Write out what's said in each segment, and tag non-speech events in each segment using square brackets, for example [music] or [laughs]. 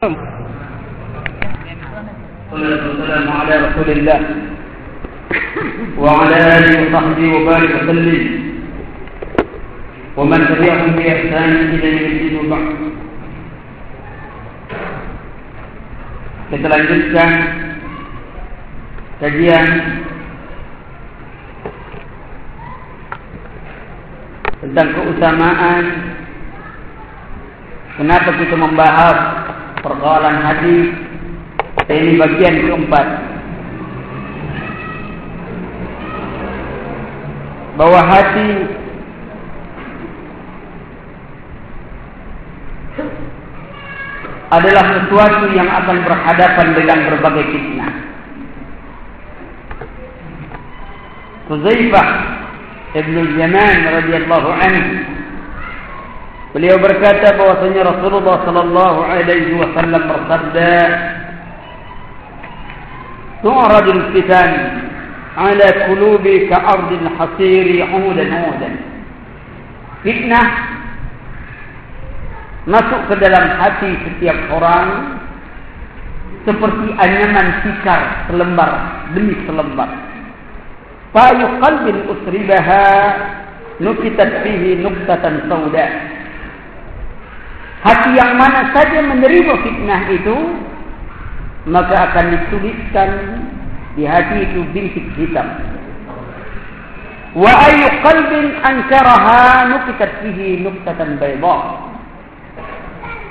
والسلام على رسول الله وعلى آله وصحبه وبارك وسلم. ومن تبعهم بإحسان إلى يوم الدين وبعد. Kita lanjutkan kajian tentang keutamaan kenapa kita membahas persoalan hati ini bagian keempat bahwa hati adalah sesuatu yang akan berhadapan dengan berbagai fitnah. Huzaifah Ibn Yaman radhiyallahu anhu beliau berkata bahwasanya Rasulullah sallallahu alaihi wasallam bersabda Tu'radul fitan ala qulubi ka'ardil hasiri 'udan 'udan Fitnah masuk ke dalam hati setiap orang seperti anyaman tikar selembar demi selembar. Fayu qalbin usribaha nukitat fihi nuktatan sauda. Hati yang mana saja menerima fitnah itu maka akan dituliskan di hati itu bintik hitam. Wa ayu qalbin ankaraha nukitat fihi nuktatan bayda.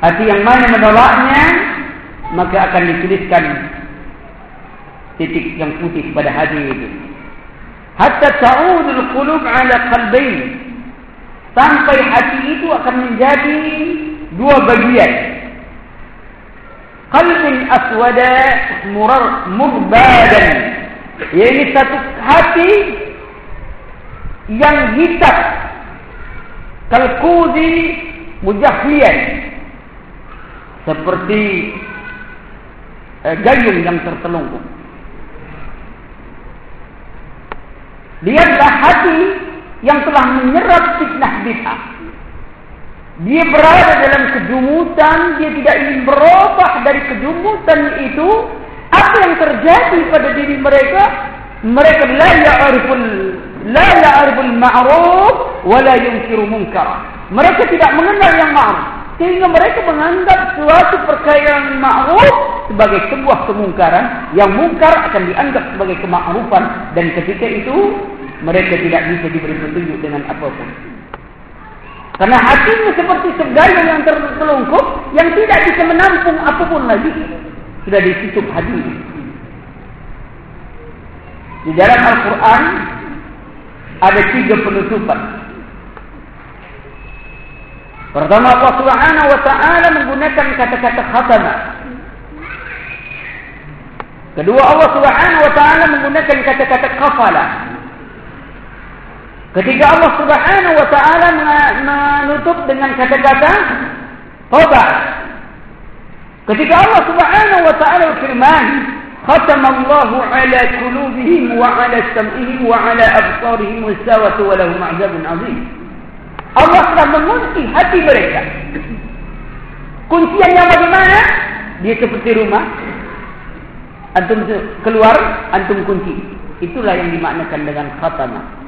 Hati yang mana menolaknya maka akan dituliskan titik yang putih pada hati itu. Hatta ta'udul qulub ala qalbain. Sampai hati itu akan menjadi dua bagian. Qalbin aswada murar murbadan. Yaitu satu hati yang hitam. Kalkuzi mujahlian seperti eh, gayung yang tertelungkup. Lihatlah hati yang telah menyerap fitnah bid'ah. Dia berada dalam kejumutan, dia tidak ingin berubah dari kejumutan itu. Apa yang terjadi pada diri mereka? Mereka la ya'riful la ya'riful ma'ruf wa la yunkiru munkar. Mereka tidak mengenal yang ma'ruf sehingga mereka menganggap suatu perkara yang ma'ruf sebagai sebuah kemungkaran yang mungkar akan dianggap sebagai kemakrufan dan ketika itu mereka tidak bisa diberi petunjuk dengan apapun karena hatinya seperti segala yang tertelungkup yang tidak bisa menampung apapun lagi sudah ditutup hati di dalam Al-Quran ada tiga penutupan Pertama Allah Subhanahu wa taala menggunakan kata-kata khatama. Kedua Allah Subhanahu wa taala menggunakan kata-kata qafala. Ketiga Allah Subhanahu wa taala menutup dengan kata-kata qada. Ketika Allah Subhanahu wa taala berfirman, "Khatama Allahu 'ala qulubihim wa 'ala sam'ihim wa 'ala absarihim wasawatu wa lahum 'adzabun 'adzim." Allah telah mengunci hati mereka. Kunciannya bagaimana? Dia seperti rumah. Antum keluar, antum kunci. Itulah yang dimaknakan dengan khatamah.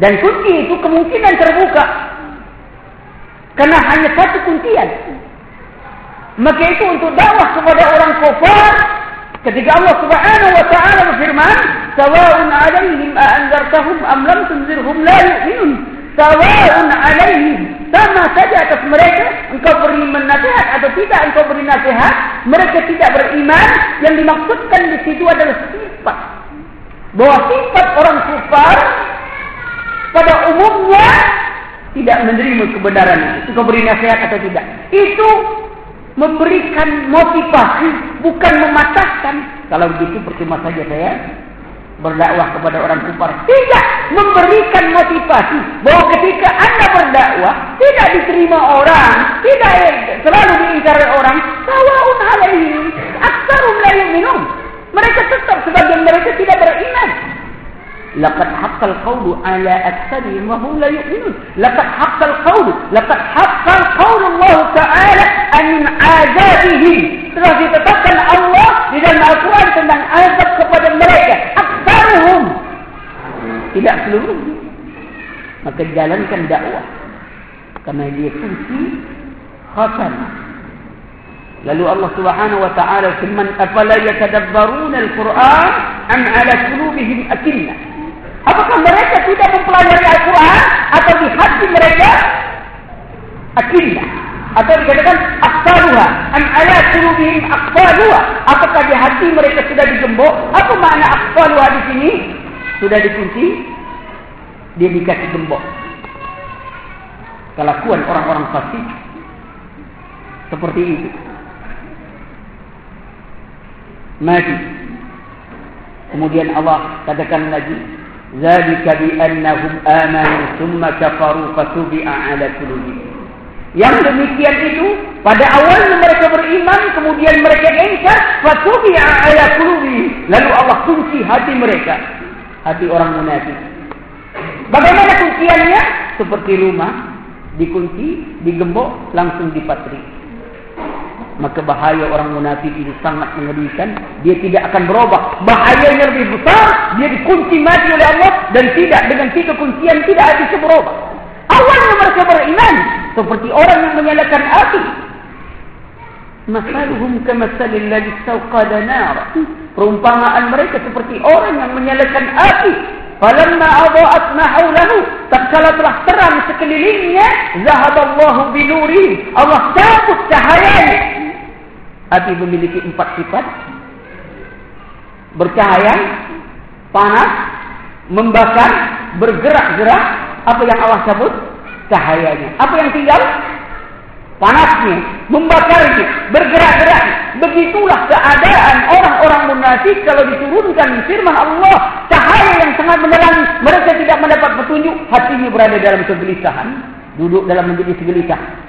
Dan kunci itu kemungkinan terbuka. Karena hanya satu kuncian. Maka itu untuk dakwah kepada orang kafir Ketika Allah Subhanahu wa taala berfirman, "Sawa'un 'alaihim a anzartahum am lam tunzirhum la yu'minun." Sawa'un 'alaihim, sama saja atas mereka engkau beri nasihat atau tidak engkau beri nasihat, mereka tidak beriman. Yang dimaksudkan di situ adalah sifat. Bahwa sifat orang kafir pada umumnya tidak menerima kebenaran itu. Beri nasihat atau tidak. Itu memberikan motivasi bukan mematahkan kalau begitu percuma saja saya berdakwah kepada orang kufar tidak memberikan motivasi bahwa ketika anda berdakwah tidak diterima orang tidak selalu diingkari orang sawaun alaihim aktsarum la yu'minun mereka tetap sebagian mereka tidak beriman haqqal qawlu ala aktsarihim wa hum la yu'minun laqad haqqal qawlu laqad haqqal qawlu Allah taala an azabihi telah ditetapkan Allah di dalam Al-Quran tentang azab kepada mereka aktsaruhum tidak seluruh maka jalankan dakwah karena dia kunci khatamah Lalu Allah Subhanahu wa taala firman, "Afala yatadabbaruna al-Qur'an am 'ala qulubihim akinnah?" Apakah mereka tidak mempelajari Al-Quran atau di hati mereka akinnah? Atau dikatakan aksaluha am 'ala qulubihim aqfaluha? Apakah di hati mereka sudah digembok? Apa makna aqfaluha di sini? Sudah dikunci? Dia dikasih gembok. Kelakuan orang-orang fasik seperti itu. mati. Kemudian Allah katakan lagi, "Zalika bi annahum amanu thumma kafaru fatubi'a 'ala qulubihim." Yang demikian itu pada awalnya mereka beriman kemudian mereka ingkar fatubi'a 'ala qulubihim. Lalu Allah kunci hati mereka, hati orang munafik. Bagaimana kunciannya? Seperti rumah dikunci, digembok, langsung dipatri maka bahaya orang munafik itu sangat mengerikan. Dia tidak akan berubah. Bahayanya lebih besar dia dikunci mati oleh Allah dan tidak dengan tiga kuncian tidak bisa berubah. Awalnya mereka beriman seperti orang yang menyalakan api. Masaluhum kamasalil ladzi istawqada nar. Perumpamaan mereka seperti orang yang menyalakan api. Falamma adaat ma hawlahu tatkala telah terang sekelilingnya zahaballahu binuri Allah cabut cahayanya Api memiliki empat sifat. Bercahaya, panas, membakar, bergerak-gerak. Apa yang Allah sebut? Cahayanya. Apa yang tinggal? Panasnya, membakarnya, bergerak-gerak. Begitulah keadaan orang-orang munafik kalau diturunkan firman Allah. Cahaya yang sangat mendalam. Mereka tidak mendapat petunjuk. Hatinya berada dalam kegelisahan. Duduk dalam menjadi segelisah.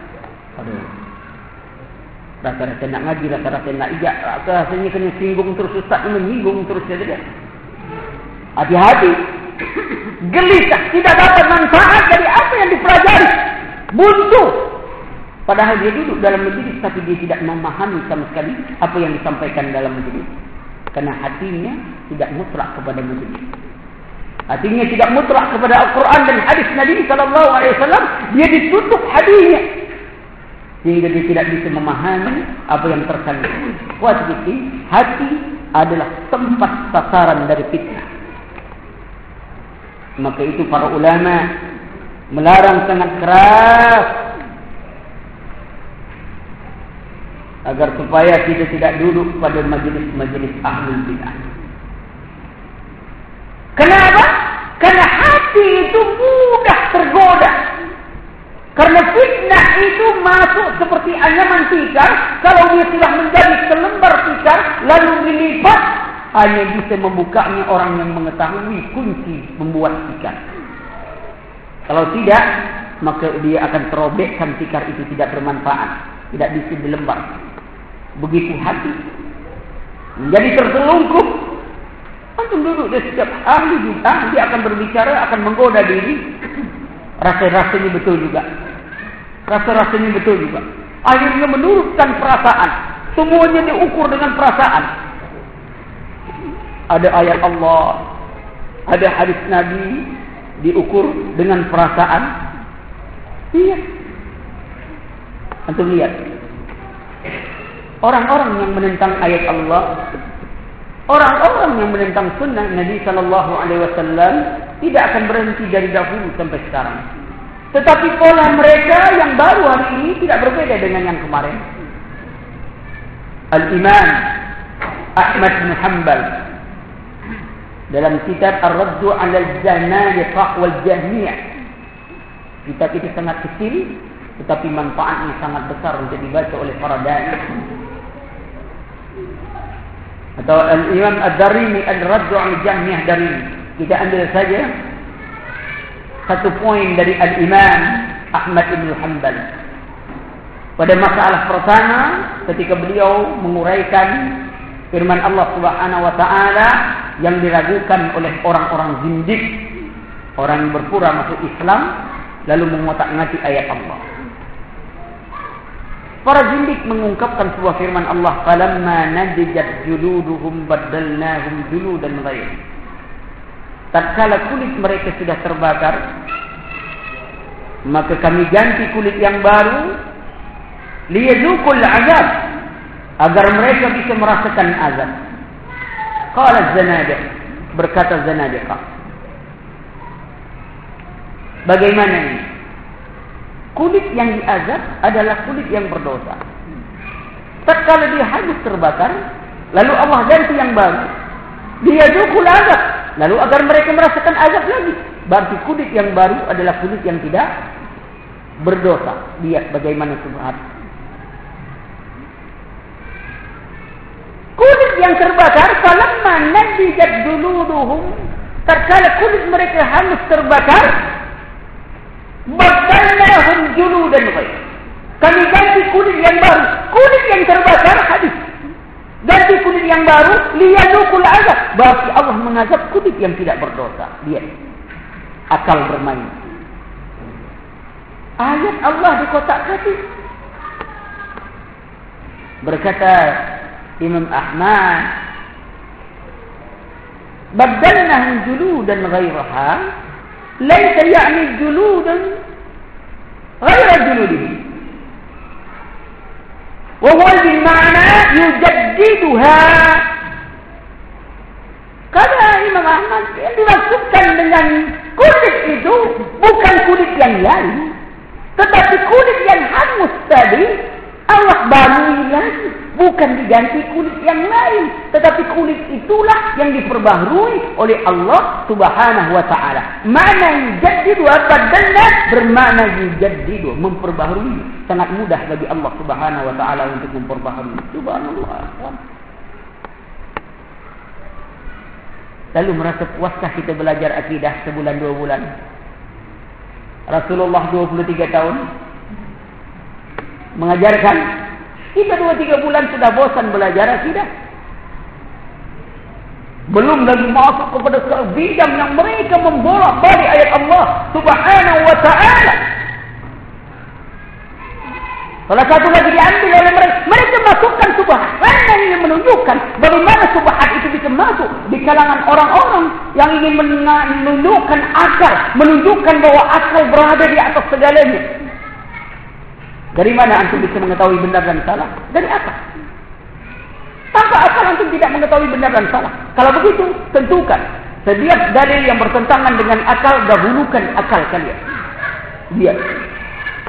Aduh rasa-rasa nak ngaji, rasa-rasa nak ijak, rasa-rasanya kena singgung terus, ustaz ni menyinggung terus saja. Hati-hati. Gelisah, tidak dapat manfaat dari apa yang dipelajari. Buntu. Padahal dia duduk dalam majlis tapi dia tidak memahami sama sekali apa yang disampaikan dalam majlis. Karena hatinya tidak mutlak kepada majlis. Hatinya tidak mutlak kepada Al-Quran dan hadis Nabi SAW. Dia ditutup hatinya sehingga dia tidak bisa memahami apa yang terkandung. Kuat hati adalah tempat sasaran dari fitnah. Maka itu para ulama melarang sangat keras agar supaya kita tidak duduk pada majlis-majlis ahlul bidah. Kenapa? Karena hati itu mudah tergoda karena fitnah itu masuk seperti anyaman tikar. Kalau dia telah menjadi selembar tikar, lalu dilipat, hanya bisa membukanya orang yang mengetahui kunci membuat tikar. Kalau tidak, maka dia akan terobekkan tikar itu tidak bermanfaat. Tidak bisa dilembar. Begitu hati. Menjadi terselungkup. Antum duduk di setiap ahli juga. Dia akan berbicara, akan menggoda diri. [clears throat] Rasa-rasanya betul juga. Rasa-rasanya betul juga. Akhirnya menurutkan perasaan. Semuanya diukur dengan perasaan. Ada ayat Allah. Ada hadis Nabi. Diukur dengan perasaan. Iya. Antum lihat. Orang-orang yang menentang ayat Allah. Orang-orang yang menentang sunnah Nabi Sallallahu Alaihi Wasallam tidak akan berhenti dari dahulu sampai sekarang. Tetapi pola mereka yang baru hari ini tidak berbeda dengan yang kemarin. Al-Imam Ahmad bin Hanbal dalam kitab Ar-Raddu 'ala al-Zanadiqah wal Jahmiyah. Kitab itu sangat kecil tetapi manfaatnya sangat besar untuk dibaca oleh para dai. Atau Al-Imam Ad-Darimi Ar-Raddu 'ala al-Jahmiyah dari kita ambil saja satu poin dari Al-Imam Ahmad Ibn Hanbal. Pada masalah pertama, ketika beliau menguraikan firman Allah Subhanahu wa taala yang diragukan oleh orang-orang zindik, orang yang berpura masuk Islam lalu mengotak-ngatik ayat Allah. Para zindik mengungkapkan sebuah firman Allah, "Falamma nadijat juluduhum baddalnahum juludan ghayr." Tatkala kulit mereka sudah terbakar, maka kami ganti kulit yang baru liyadukul azab agar mereka bisa merasakan azab. Qala Zanadiq berkata Zanadiq. Bagaimana ini? Kulit yang diazab adalah kulit yang berdosa. Tatkala dia habis terbakar, lalu Allah ganti yang baru. Dia dukul azab, lalu agar mereka merasakan azab lagi. Berarti kulit yang baru adalah kulit yang tidak berdosa. Lihat bagaimana subhat kulit yang terbakar falamma nadijat duluduhum terkala kulit mereka hangus terbakar badalnahum juludan ghair kami ganti kulit yang baru. Kulit yang terbakar habis Ganti kulit yang baru, liyadukul azab. Berarti Allah mengazab kulit yang tidak berdosa. Dia akal bermain. Ayat Allah dikotak hati. Berkata Imam Ahmad, "Badalna juludan ghairaha, laisa ya'ni juludan ghaira juludihi." وهو بمعنى يجددها kata Imam Ahmad yang dimaksudkan dengan kulit itu bukan kulit yang lain tetapi kulit yang hangus tadi Allah bangun lagi bukan diganti kulit yang lain. Tetapi kulit itulah yang diperbaharui oleh Allah Subhanahu wa taala. Mana yujaddidu abadalna bermakna yujaddidu memperbaharui. Sangat mudah bagi Allah Subhanahu wa taala untuk memperbaharui. Subhanallah. Lalu merasa puaskah kita belajar akidah sebulan dua bulan? Rasulullah 23 tahun. Mengajarkan kita dua tiga bulan sudah bosan belajar akidah. Belum lagi masuk kepada bidang yang mereka membolak balik ayat Allah subhanahu wa ta'ala. Salah satu lagi diambil oleh mereka. Mereka masukkan subhat. Mana yang menunjukkan bagaimana subhat itu bisa masuk di kalangan orang-orang yang ingin menunjukkan akal. Menunjukkan bahwa akal berada di atas segalanya. Dari mana antum bisa mengetahui benar dan salah? Dari apa? Tanpa akal antum tidak mengetahui benar dan salah. Kalau begitu, tentukan. Setiap dalil yang bertentangan dengan akal, dahulukan akal kalian. Lihat.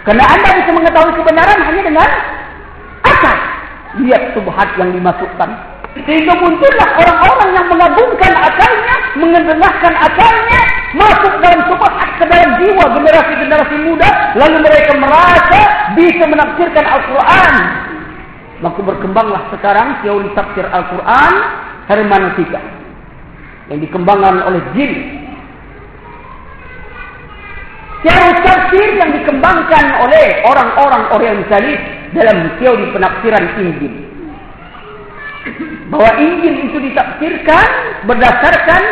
Karena anda bisa mengetahui kebenaran hanya dengan akal. Lihat subhat yang dimasukkan. Sehingga muncullah orang-orang yang mengagumkan akalnya, mengendengahkan akalnya, masuk dalam subhat ke dalam jiwa generasi-generasi muda, lalu mereka merasa bisa menafsirkan Al-Quran. Maka berkembanglah sekarang teori tafsir Al-Quran hermeneutika yang dikembangkan oleh jin. Teori tafsir yang dikembangkan oleh orang-orang orientalis dalam teori penafsiran Injil. Bahwa Injil itu ditafsirkan berdasarkan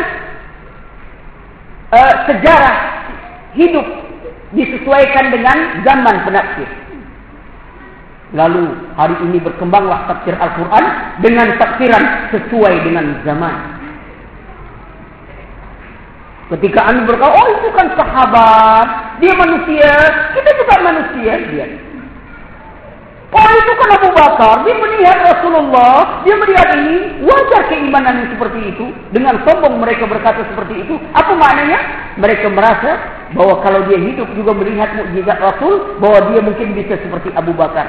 uh, sejarah hidup disesuaikan dengan zaman penafsir. Lalu hari ini berkembanglah tafsir Al-Quran dengan tafsiran sesuai dengan zaman. Ketika anda berkata, oh itu kan sahabat, dia manusia, kita juga manusia. Dia. Oh itu kan Abu Bakar, dia melihat Rasulullah, dia melihat ini, wajar keimanan yang seperti itu. Dengan sombong mereka berkata seperti itu. Apa maknanya? Mereka merasa bahwa kalau dia hidup juga melihat mukjizat Rasul, bahwa dia mungkin bisa seperti Abu Bakar.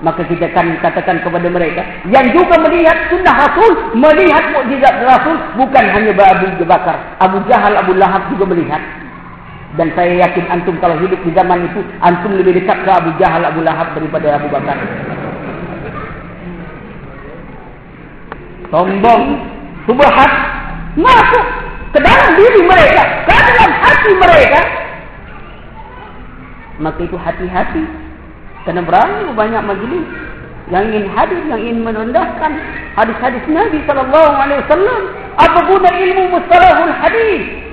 Maka kita akan katakan kepada mereka, yang juga melihat sunnah Rasul, melihat mukjizat Rasul, bukan hanya Abu Bakar. Abu Jahal, Abu Lahab juga melihat. Dan saya yakin antum kalau hidup di zaman itu, antum lebih dekat ke Abu Jahal, Abu Lahab daripada Abu Bakar. Sombong, subhat, masuk ke dalam diri mereka, ke dalam hati mereka. Maka itu hati-hati. Karena berani banyak majlis yang ingin hadir, yang ingin merendahkan hadis-hadis Nabi sallallahu alaihi wasallam. Apa guna ilmu mustalahul hadis?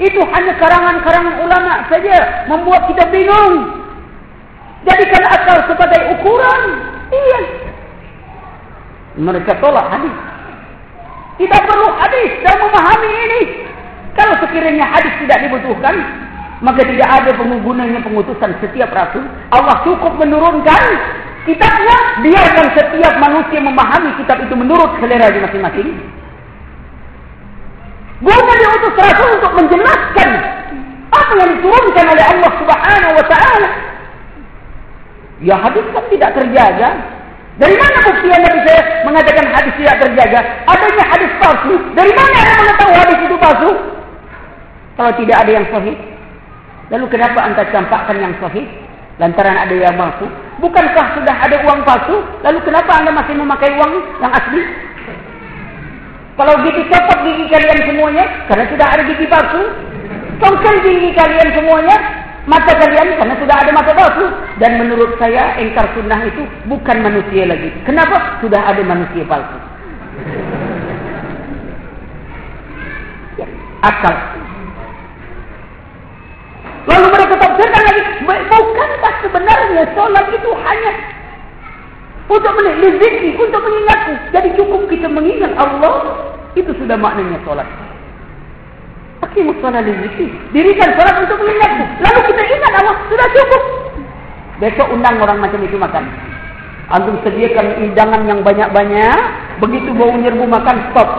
Itu hanya karangan-karangan ulama saja membuat kita bingung. Jadikan akal sebagai ukuran. Iya. Mereka tolak hadis. Kita perlu hadis dan memahami ini. Kalau sekiranya hadis tidak dibutuhkan, maka tidak ada penggunanya pengutusan setiap rasul. Allah cukup menurunkan kitabnya, biarkan setiap manusia memahami kitab itu menurut selera masing-masing. Guna diutus rasul untuk menjelaskan apa yang diturunkan oleh Allah Subhanahu wa taala. Ya hadis kan tidak terjaga. Dari mana bukti yang bisa mengatakan hadis tidak terjaga? Adanya hadis palsu. Dari mana anda mengetahui hadis itu palsu? Kalau tidak ada yang sahih. Lalu kenapa anda campakkan yang sahih? Lantaran ada yang palsu. Bukankah sudah ada uang palsu? Lalu kenapa anda masih memakai uang yang asli? Kalau gigi copot gigi kalian semuanya, karena sudah ada gigi palsu. Tongkel gigi kalian semuanya, mata kalian karena sudah ada mata palsu. Dan menurut saya, engkar sunnah itu bukan manusia lagi. Kenapa? Sudah ada manusia palsu. Ya, akal. Lalu mereka tafsirkan lagi, bukankah sebenarnya solat itu hanya untuk meneliti, untuk mengingatku. Jadi cukup kita mengingat Allah, itu sudah maknanya solat. Aqimus solat lizikri. Dirikan solat untuk mengingatku. Lalu kita ingat Allah, sudah cukup. Besok undang orang macam itu makan. Antum sediakan hidangan yang banyak-banyak, begitu bau nyerbu makan, stop.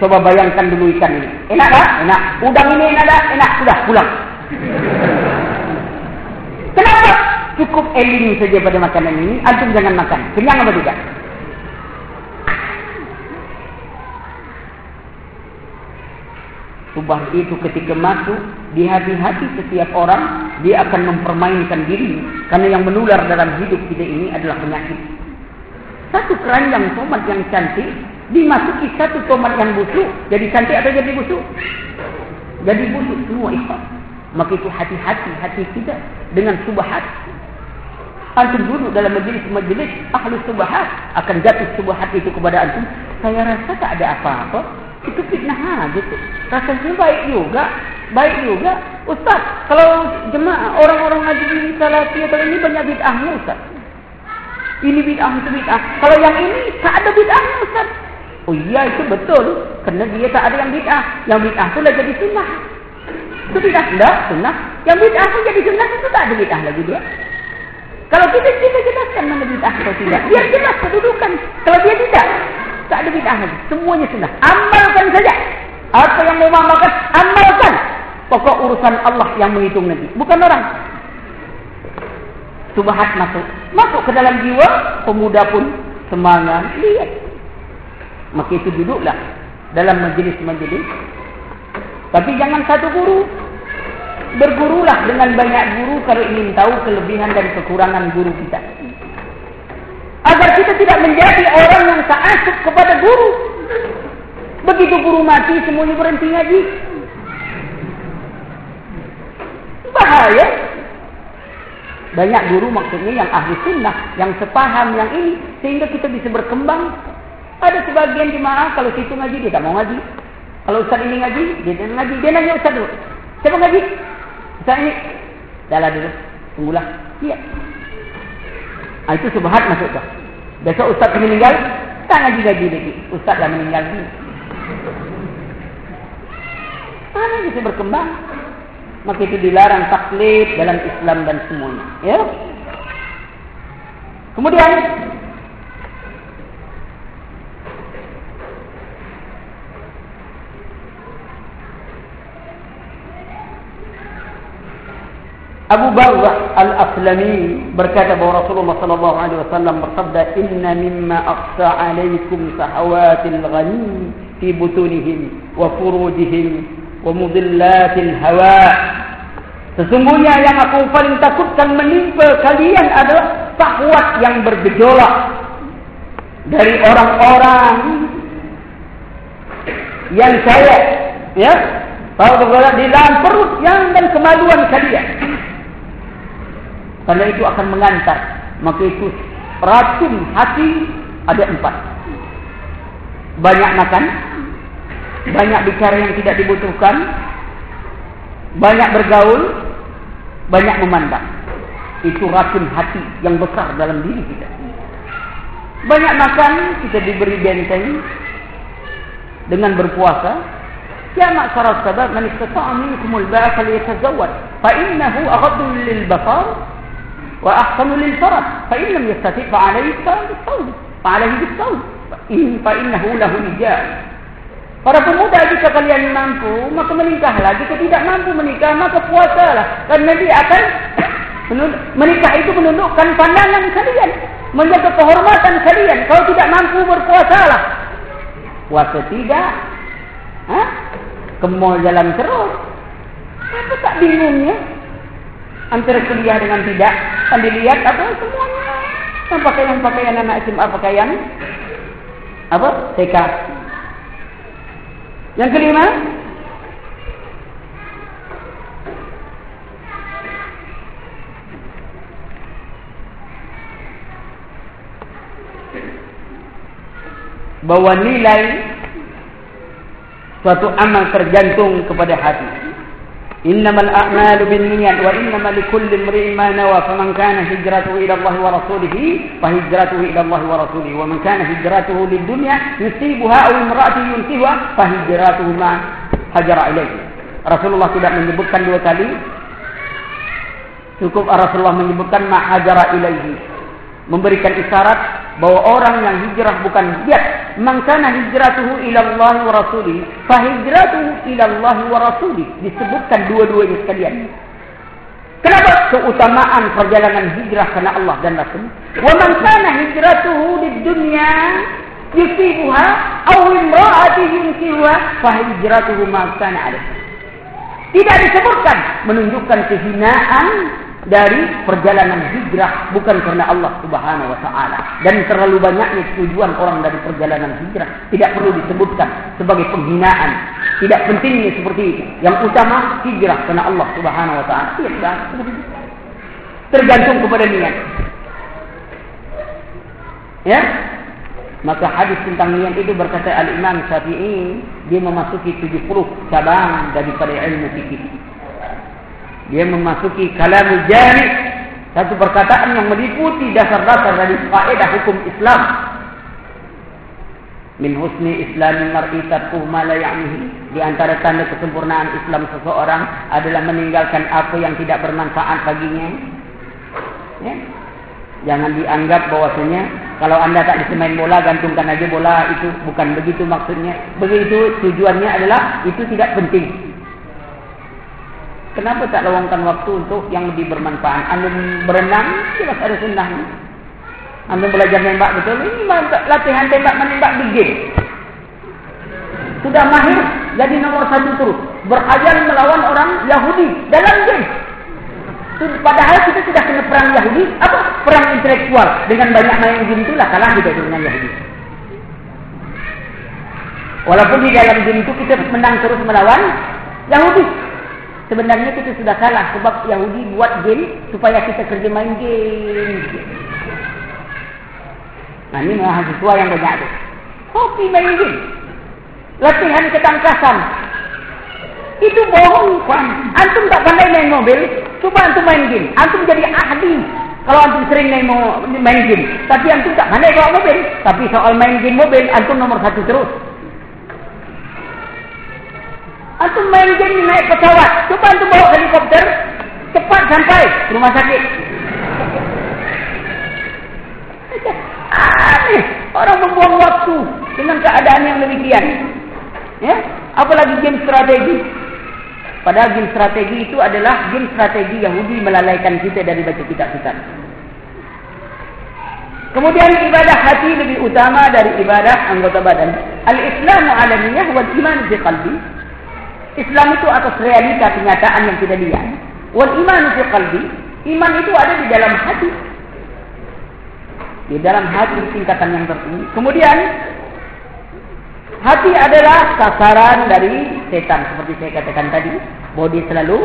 Coba bayangkan dulu ikan ini. Enak tak? Enak. Udang ini enak tak? Enak. Sudah, pulang. [laughs] Kenapa? Cukup eling saja pada makanan ini, antum jangan makan. Kenyang apa tidak? Subah itu ketika masuk di hati-hati setiap orang, dia akan mempermainkan diri. Karena yang menular dalam hidup kita ini adalah penyakit. Satu keranjang tomat yang cantik, dimasuki satu tomat yang busuk, jadi cantik atau jadi busuk? Jadi busuk semua ikhlas. Maka itu hati-hati hati kita dengan subahat. Antum duduk dalam majlis-majlis ahli subahat akan jatuh subahat itu kepada antum. Saya rasa tak ada apa-apa. Itu fitnah aja tu. Rasanya baik juga. Baik juga. Ustaz, kalau jemaah orang-orang ngaji ini salafi atau ini banyak bid'ahnya Ustaz. Ini bid'ah, itu bid'ah. Kalau yang ini tak ada bid'ahnya Ustaz. Oh iya itu betul. Kerana dia tak ada yang bid'ah. Yang bid'ah tu lah jadi sunnah. Itu bid'ah enggak, sunnah. Yang bid'ah pun jadi sunnah itu tak ada bid'ah lagi dia. Kalau kita kita jelaskan mana bid'ah atau tidak. Biar jelas kedudukan. Kalau dia tidak, tak ada bid'ah lagi. Semuanya sunnah. Amalkan saja. Apa yang mau amalkan, amalkan. Pokok urusan Allah yang menghitung nanti. Bukan orang. Subhat masuk. Masuk ke dalam jiwa, pemuda pun semangat. Lihat. Maka itu duduklah dalam majlis-majlis tapi jangan satu guru. Bergurulah dengan banyak guru kalau ingin tahu kelebihan dan kekurangan guru kita. Agar kita tidak menjadi orang yang tak asuk kepada guru. Begitu guru mati semuanya berhenti ngaji. Bahaya. Banyak guru maksudnya yang ahli sunnah, yang sepaham yang ini. Sehingga kita bisa berkembang. Ada sebagian jemaah kalau situ ngaji dia tak mau ngaji. Kalau ustaz ini ngaji, dia tidak ngaji. Dia nanya ustaz dulu. Siapa ngaji? Ustaz ini. Dah dulu. Tunggulah. Iya. Ah, itu subhat masuk tu. Besok ustaz meninggal, tak ngaji-ngaji lagi. Ustaz dah meninggal. Mana bisa berkembang? Maka itu dilarang taklid dalam Islam dan semuanya. Ya. Kemudian Abu Barzah Al-Aslami berkata bahawa Rasulullah sallallahu alaihi wasallam bersabda inna mimma aqsa alaikum sahawatil ghani fi butunihim wa furujihim wa mudillatil hawa. Sesungguhnya yang aku paling takutkan menimpa kalian adalah sahwat yang bergejolak dari orang-orang yang saya ya bergerak di dalam perut yang dan kemaluan kalian karena itu akan mengantar. Maka itu racun hati ada empat. Banyak makan, banyak bicara yang tidak dibutuhkan, banyak bergaul, banyak memandang. Itu racun hati yang besar dalam diri kita. Banyak makan, kita diberi benteng dengan berpuasa. Ya ma'syarat sahabat, man istata'a minkum al-ba'a falyatazawwaj, fa innahu aghaddu lil-basar wa ahsanu lil-faraj, fa in lam yastati' fa 'alayhi fa 'alayhi bis-sawm, fa ijab. Para pemuda jika kalian mampu, maka menikahlah. Jika tidak mampu menikah, maka puasalah. Karena dia akan menikah itu menundukkan pandangan kalian. Menjaga kehormatan kalian. Kalau tidak mampu berpuasalah. Puasa tidak. Ha? Kemul jalan terus. Apa tak bingungnya? Antara kuliah dengan tidak. Kan dilihat apa semuanya. Pakaian-pakaian anak SMA pakaian. Apa? TK. Yang kelima bahwa nilai suatu amal tergantung kepada hati إنما الأعمال بالنيات وإنما لكل امرئ ما نوى فمن كان هجرته إلى الله ورسوله فهجرته إلى الله ورسوله ومن كان هجرته للدنيا يصيبها أو امرأة ينتهها فهجرته ما هجر إليه Rasulullah tidak menyebutkan dua kali cukup Rasulullah menyebutkan ma hajara ilaihi memberikan isyarat bahwa orang yang hijrah bukan dia man kana hijratuhu ila Allah wa rasuli fa hijratuhu ila Allah wa rasuli. Disebutkan dua-duanya sekalian. Kenapa? Keutamaan perjalanan hijrah karena Allah dan Rasul. Wa man kana hijratuhu lid dunya yusibuha aw imra'ati yunkiha fa hijratuhu ma kana alaihi. Tidak disebutkan menunjukkan kehinaan dari perjalanan hijrah bukan karena Allah Subhanahu wa taala. Dan terlalu banyaknya tujuan orang dari perjalanan hijrah tidak perlu disebutkan sebagai penghinaan. Tidak pentingnya seperti itu. Yang utama hijrah karena Allah Subhanahu wa taala. Ya sudah. Tergantung kepada niat. Ya? Maka hadis tentang niat itu berkata al-Imam Syafi'i dia memasuki 70 cabang daripada ilmu fikih dia memasuki kalamul jari satu perkataan yang meliputi dasar-dasar dari faedah hukum Islam. Min husni islami mar'i tarkuh ma la ya'nihi. Di antara tanda kesempurnaan Islam seseorang adalah meninggalkan apa yang tidak bermanfaat baginya. Ya. Jangan dianggap bahwasanya kalau anda tak bisa main bola gantungkan aja bola. Itu bukan begitu maksudnya. Begitu tujuannya adalah itu tidak penting Kenapa tak luangkan waktu untuk yang lebih bermanfaat? Anda berenang, jelas ada sunnahnya. Anda belajar tembak betul, ini latihan tembak menembak di game. Sudah mahir, jadi nomor satu terus. Berhajal melawan orang Yahudi dalam game. Padahal kita sudah kena perang Yahudi, apa? Perang intelektual. Dengan banyak main game itulah kalah kita dengan Yahudi. Walaupun di dalam game itu kita menang terus melawan Yahudi. Sebenarnya kita sudah kalah sebab Yahudi buat game supaya kita kerja main game. Nah ini mahasiswa yang banyak tu. Hoki main game. Latihan ketangkasan. Itu bohong kan. Antum tak pandai main mobil. Cuba antum main game. Antum jadi ahli. Kalau antum sering main, main game. Tapi antum tak pandai bawa mobil. Tapi soal main game mobil, antum nomor satu terus. Antum main game naik pesawat. Cuba antum bawa helikopter. Cepat sampai rumah sakit. [laughs] Aneh. Orang membuang waktu dengan keadaan yang demikian. Ya? Apalagi game strategi. Padahal game strategi itu adalah game strategi Yahudi melalaikan kita dari baca kitab-kitab. Kemudian ibadah hati lebih utama dari ibadah anggota badan. Al-Islamu alamiyah wal iman di qalbi Islam itu atas realita kenyataan yang kita lihat. Wal iman fi qalbi, iman itu ada di dalam hati. Di dalam hati tingkatan yang tertinggi. Kemudian hati adalah sasaran dari setan seperti saya katakan tadi, dia selalu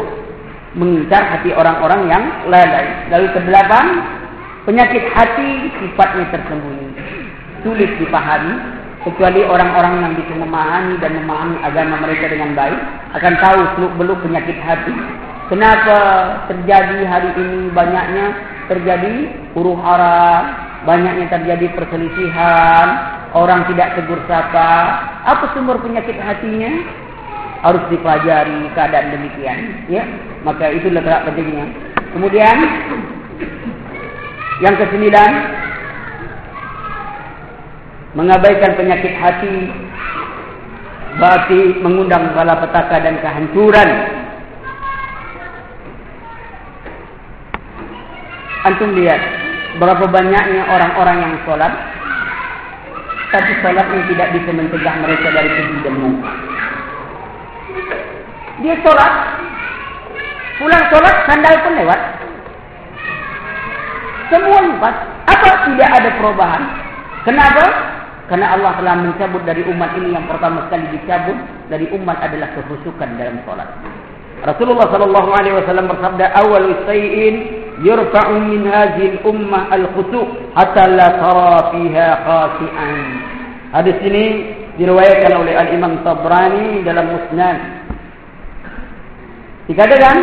mengincar hati orang-orang yang lalai. Lalu kedelapan, Penyakit hati sifatnya tersembunyi. Sulit dipahami. Kecuali orang-orang yang bisa memahami dan memahami agama mereka dengan baik. Akan tahu seluk-beluk penyakit hati. Kenapa terjadi hari ini banyaknya terjadi huru hara. Banyaknya terjadi perselisihan. Orang tidak tegur sapa. Apa sumber penyakit hatinya? Harus dipelajari keadaan demikian. Ya, Maka itulah letak pentingnya. Kemudian yang kesembilan Mengabaikan penyakit hati Berarti mengundang bala petaka dan kehancuran Antum lihat Berapa banyaknya orang-orang yang sholat Tapi sholatnya tidak bisa mencegah mereka dari kejidamu Dia sholat Pulang sholat sandal pun lewat semua lepas. Apa tidak ada perubahan? Kenapa? Karena Allah telah mencabut dari umat ini yang pertama sekali dicabut dari umat adalah kehusukan dalam solat. Rasulullah sallallahu alaihi wasallam bersabda, "Awwal shay'in yurfa'u min hadhihi al-ummah al-khusu' hatta la tara fiha khashi'an." Hadis ini diriwayatkan oleh Al-Imam Tabrani dalam Musnad. Dikatakan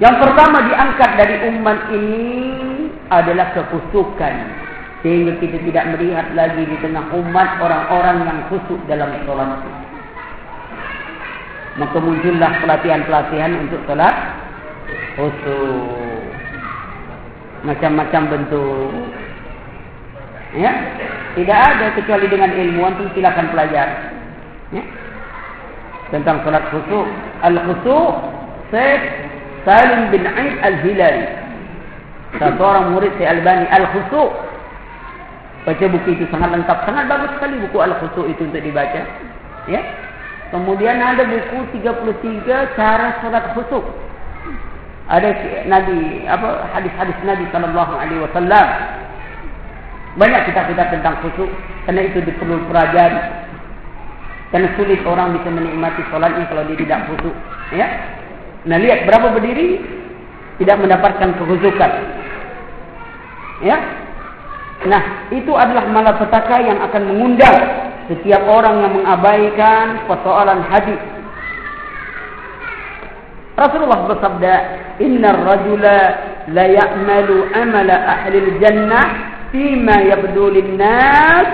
yang pertama diangkat dari umat ini adalah kekusukan. Sehingga kita tidak melihat lagi di tengah umat orang-orang yang kusuk dalam sholat. Maka muncullah pelatihan-pelatihan untuk sholat kusuk. Macam-macam bentuk. Ya, Tidak ada kecuali dengan ilmu. Antum silakan pelajar. Ya? Tentang sholat kusuk. Al-kusuk. Set Salim bin Aid Al-Hilali. Satu orang murid si Albani Al-Khusu. Baca buku itu sangat lengkap. Sangat bagus sekali buku Al-Khusu itu untuk dibaca. Ya. Kemudian ada buku 33 cara salat khusu. Ada Nabi apa hadis-hadis Nabi sallallahu alaihi wasallam. Banyak kitab-kitab tentang khusu karena itu perlu pelajari. Karena sulit orang bisa menikmati solatnya kalau dia tidak khusu. Ya. Nah lihat berapa berdiri tidak mendapatkan kehusukan. Ya. Nah, itu adalah malapetaka yang akan mengundang setiap orang yang mengabaikan persoalan hadis. Rasulullah bersabda, "Innar rajula la ya'malu amala ahli al-jannah fima yabdu lin-nas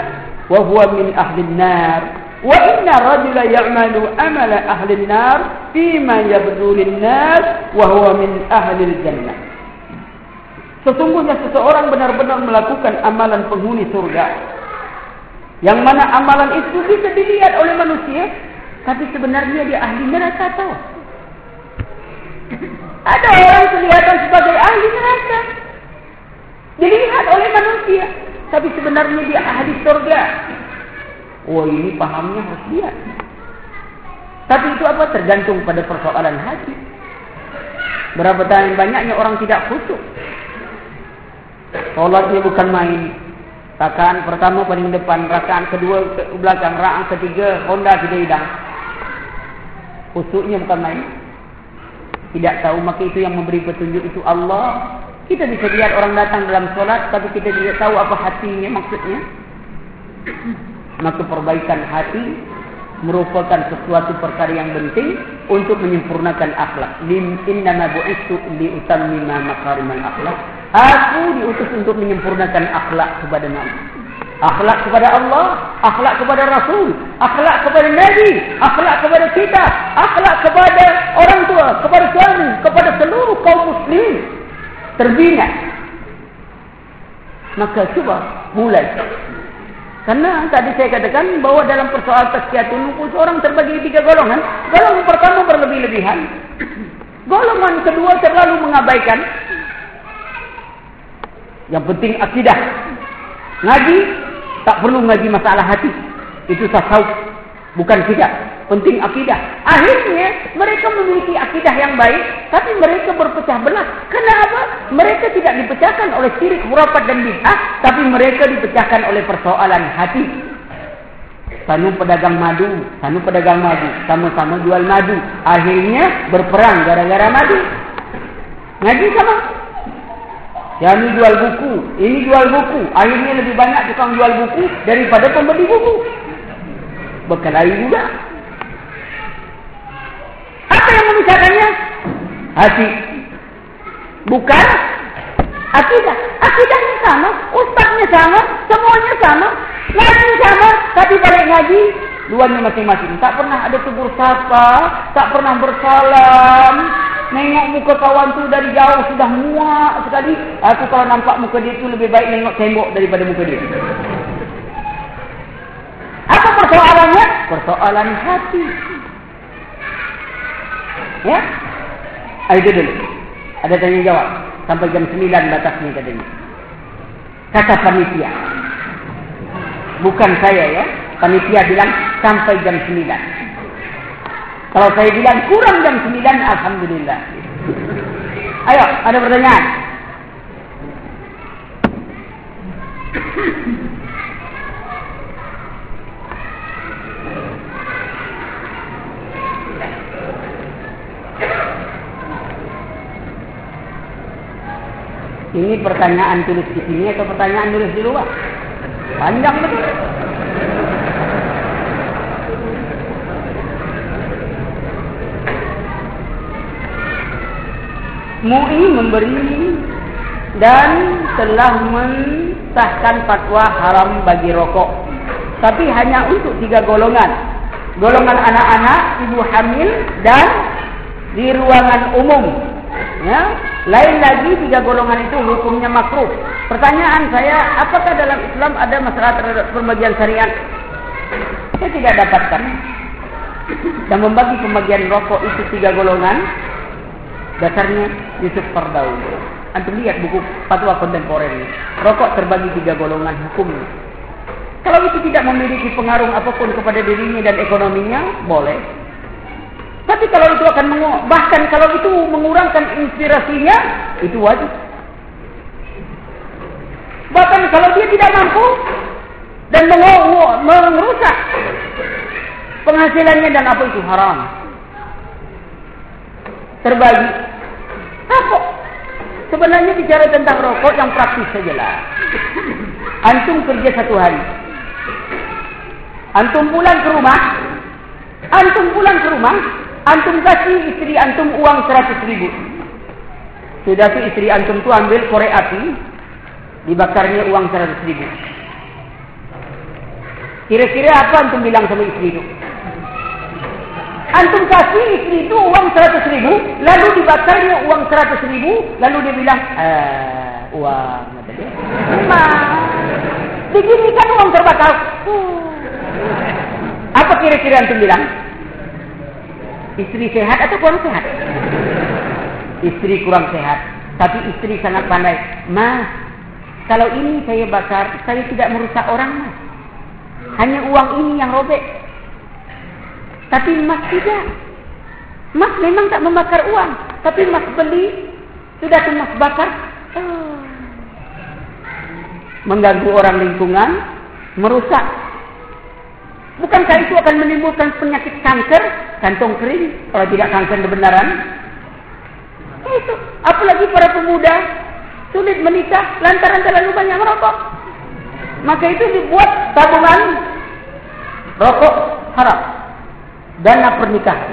wa huwa min ahli an-nar." Wa inna rajula ya'malu amala ahli an-nar fima yabdu lin-nas wa huwa min ahli al-jannah. Sesungguhnya seseorang benar-benar melakukan amalan penghuni surga. Yang mana amalan itu bisa dilihat oleh manusia, tapi sebenarnya dia ahli neraka tahu. [clears throat] Ada orang kelihatan sebagai ahli neraka. Dilihat oleh manusia, tapi sebenarnya dia ahli surga. Oh ini pahamnya harus lihat. Tapi itu apa? Tergantung pada persoalan hati. Berapa tahun banyaknya orang tidak khusyuk. Solatnya bukan main. Rakaan pertama paling depan, rakaan kedua ke belakang, rakaan ketiga Honda kita hidang. Khusyuknya bukan main. Tidak tahu maka itu yang memberi petunjuk itu Allah. Kita bisa lihat orang datang dalam solat tapi kita tidak tahu apa hatinya maksudnya maka perbaikan hati merupakan sesuatu perkara yang penting untuk menyempurnakan akhlak. Lim inna ma bu'istu li utammima makarimal akhlak. Aku diutus untuk menyempurnakan akhlak kepada Nabi. Akhlak kepada Allah, akhlak kepada Rasul, akhlak kepada Nabi, akhlak kepada kita, akhlak kepada orang tua, kepada suami, kepada seluruh kaum muslim terbina. Maka cuba mulai karena tadi saya katakan bahawa dalam persoalan tazkiyatun nufus orang terbagi tiga golongan. Golongan pertama berlebih-lebihan. Golongan kedua terlalu mengabaikan. Yang penting akidah. Ngaji tak perlu ngaji masalah hati. Itu tasawuf bukan tidak penting akidah. Akhirnya mereka memiliki akidah yang baik, tapi mereka berpecah belah. Kenapa? Mereka tidak dipecahkan oleh syirik, hurafat dan bid'ah, tapi mereka dipecahkan oleh persoalan hati. Sanu pedagang madu, sanu pedagang madu, sama-sama jual madu. Akhirnya berperang gara-gara madu. Ngaji sama. Yang ini jual buku, ini jual buku. Akhirnya lebih banyak tukang jual buku daripada pembeli buku. Berkelahi juga. Apa yang memisahkannya? Hati. Bukan akidah. Akidahnya sama, ustaznya sama, semuanya sama. Ngaji sama, tapi balik ngaji, luarnya masing-masing. Tak pernah ada tegur sapa, tak pernah bersalam. Nengok muka kawan tu dari jauh sudah muak sekali. Aku kalau nampak muka dia tu lebih baik nengok tembok daripada muka dia. Apa persoalannya? Persoalan hati. Ya? Ayo dulu. Ada tanya jawab. Sampai jam 9 batasnya katanya. Kata panitia. Bukan saya ya. Panitia bilang sampai jam 9. Kalau saya bilang kurang jam 9, Alhamdulillah. Ayo, ada pertanyaan? Ini pertanyaan tulis di sini atau pertanyaan tulis di luar? Panjang betul. MUI memberi dan telah mensahkan fatwa haram bagi rokok. Tapi hanya untuk tiga golongan. Golongan anak-anak, ibu hamil dan di ruangan umum. Ya. Lain lagi tiga golongan itu hukumnya makruh. Pertanyaan saya, apakah dalam Islam ada masalah terhadap pembagian syariat? Saya tidak dapatkan. Dan membagi pembagian rokok itu tiga golongan, Dasarnya Yusuf Fardawi. Antum lihat buku fatwa kontemporer ini. Rokok terbagi tiga golongan hukum. Kalau itu tidak memiliki pengaruh apa pun kepada dirinya dan ekonominya, boleh. Tapi kalau itu akan bahkan kalau itu mengurangkan inspirasinya, itu wajib. Bahkan kalau dia tidak mampu dan merusak penghasilannya dan apa itu haram. Terbagi apa? Sebenarnya bicara tentang rokok yang praktis sajalah. Antum kerja satu hari. Antum pulang ke rumah. Antum pulang ke rumah. Antum kasih istri antum uang seratus ribu. Sudah tu istri antum tu ambil korek api. Dibakarnya uang seratus ribu. Kira-kira apa antum bilang sama istri itu? Antum kasih istri itu uang seratus ribu, lalu dibakarnya uang seratus ribu, lalu dia bilang, eh, uang. Memang. Begini kan uang terbakar. Uh. Apa kira-kira antum bilang? Istri sehat atau kurang sehat? Istri kurang sehat. Tapi istri sangat pandai. Mas, kalau ini saya bakar, saya tidak merusak orang, mas. Hanya uang ini yang robek. Tapi emas tidak. Emas memang tak membakar uang. Tapi emas beli. Sudah tu emas bakar. Oh. Mengganggu orang lingkungan. Merusak. Bukankah itu akan menimbulkan penyakit kanker? Kantong kering. Kalau tidak kanker kebenaran. Itu. Apalagi para pemuda. Sulit menikah. Lantaran terlalu banyak merokok. Maka itu dibuat tabungan. Rokok haram dana pernikahan.